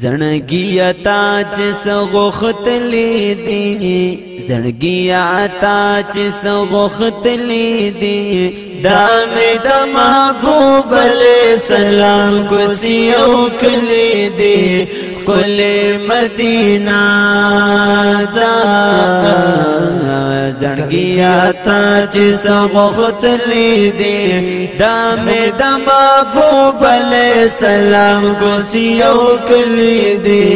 زړګي عطا چې سغخت لیدي زړګي عطا چې سغخت لیدي دا مې د محبوب له سلام کو سیو کلی دی کل مدینہ دا زنګیا تا چې سبخت لیدي دا مې د محبوب علی سلام ګوسی او کلی دی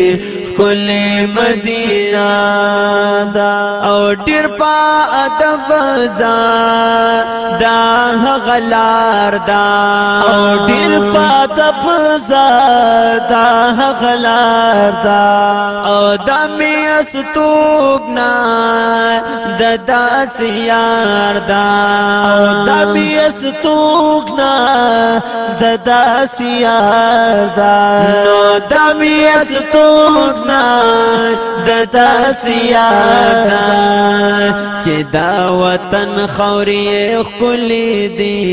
کل مدینہ دا او ډیر په ادب زا دا غلار دا او ډیر په ادب زا دا غلار دا او د میستو نا د داس یار دا او د بیس توک نا د داس یار دا نو د بیس توک نا د داس یار دا چې دا وطن خوري خلی دی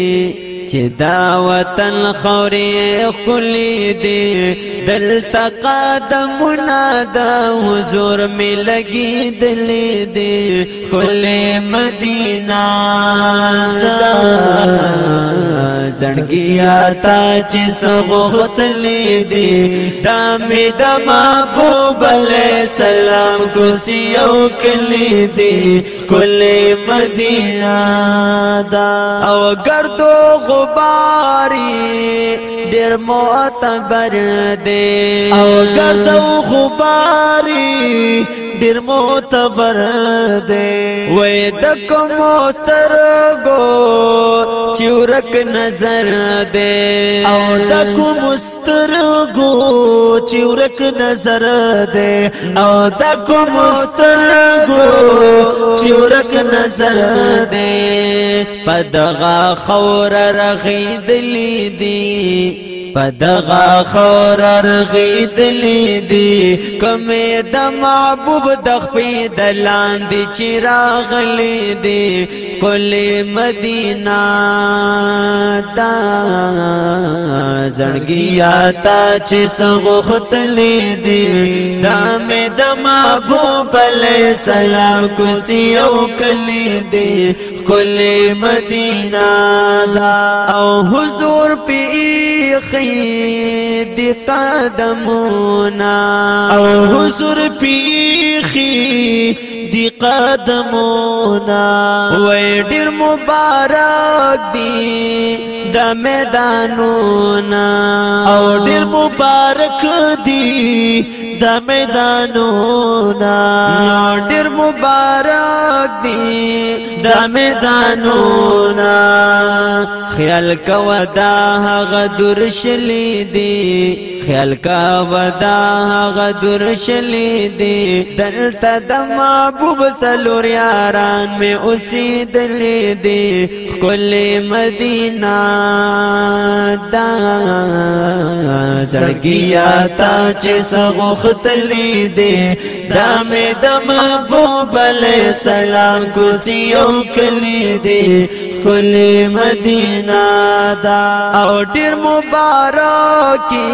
چې دا وطن خورې خلی دی دلتا قدمونه د حضور می لګي دلې دی کله مدینه زړګیا تا چې سبوت لې دی دا می د محبوب له سلام کو سیو کلی دی کله مدینه دا او ګردو خوباری ډیر معتبر دی او ګرځو خوباری ډیر معتبر دی وې د کوم سترګو چورک نظر دی او د کوم سترګو چورک نظر دی او د کوم سترګو چورک نظر دی پدغه خور رغیدلی دی پدغه خور رغیدلی دی کمه د محبوب د خپې د لاندې چراغ لیدي کل مدینہ دا زړګیا تا چې سغختلې دي دا مې د محبوب علی سلام کو سیو کلې دي کل مدینہ دا او حضور پی خید قدمونا او حضور پی خید دی قدمونا وای ډیر مبارک دی د میدانونا او ډیر مبارک دی د میدانونا ډیر مبارک دي د میدانونا خیال کو دا هغه درشلی دي خیال کا ودا غدر شلی دی دلتا د محبوب سلور یاران می اسی دل دی کل مدینہ دا زړګیا تا چې سغخت لی دی دام دم محبوب علیہ السلام کوسیو کلی دی کلی مدینہ دا او ډیر مبارکی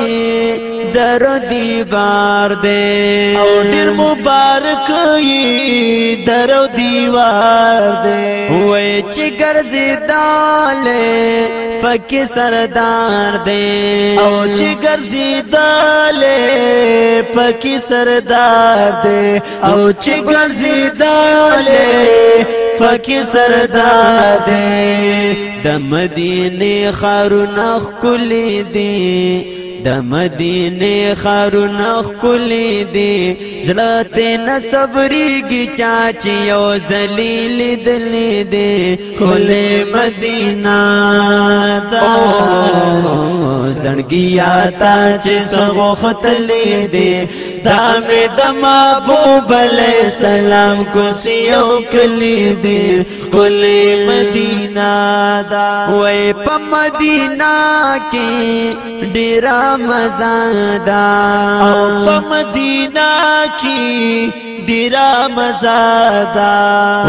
در دیوار دے او ډیر مبارک در دیوار دے وای چې ګرځي داله پکې سردار دے او چې ګرځي داله پکې سردار دے او چې ګرځي داله پکې سردار دې د مدینه خارونه خولې دې د مدینه خارونه خولې دي زړه ته نصبرېږي چا چې یو ذلیل دلې دي خولې مدینه زړګیا تا چې سغختلې دي دا مې د محبوب علی سلام کوسیو کلی دي خولې مدینه دا وې په مدینه کې ډیر مزادا او په مدینه کې ډیر مزادا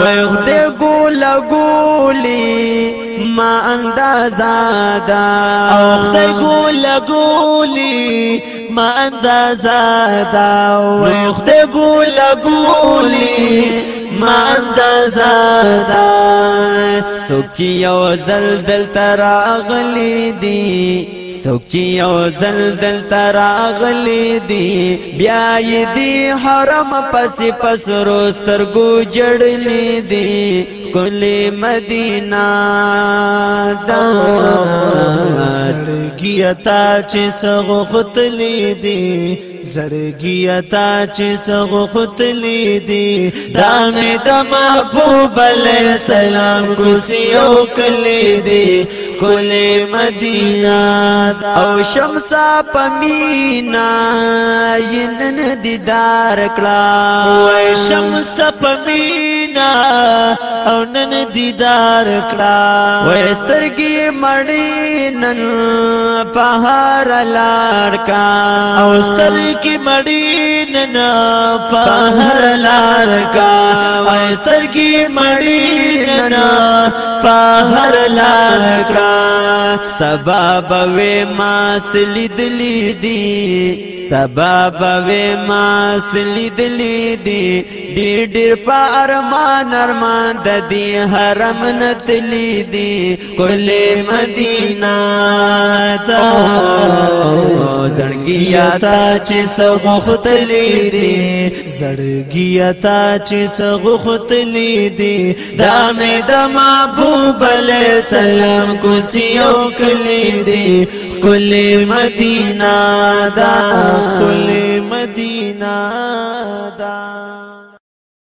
وای خدای ګول ګولي ما اندازادا او خدای ګول ګولي ما اندازادا وای خدای ګول ګولي مان د زادا سوچي او زلزل تر اغلي دي سوک چی او زل دل تراغلی دی بیای دی حرم پسی پس روستر گو جڑلی دی کل مدینہ دا زڑگی اتا چی سغو خطلی دی زړګي اتا چې سغو ختلې دي دا مې د محبوب علی سلام کوسیو کلې دي کل مدینہ او شمسا پمینا ینن دیدار کلا وای شمسا پمینا او نن دیدار کلا وای سترګي مړی نن په هر لار کا او سترګي مړی نن په هر لار کا ایستر کی مړی نن په هر لار کا سبب و ما سلید لیدی سبب و ما سلید لیدی ډیر ډیر په ارمان ارمان د دې حرم نت لیدی کل مدینہ ته زړګیا ته چې سغختلی کړی دی زړګی تا چې سغختلی دی دا مې د محبوب علی سلام کو سیو کلی دی کلی مدینہ دا کلی مدینہ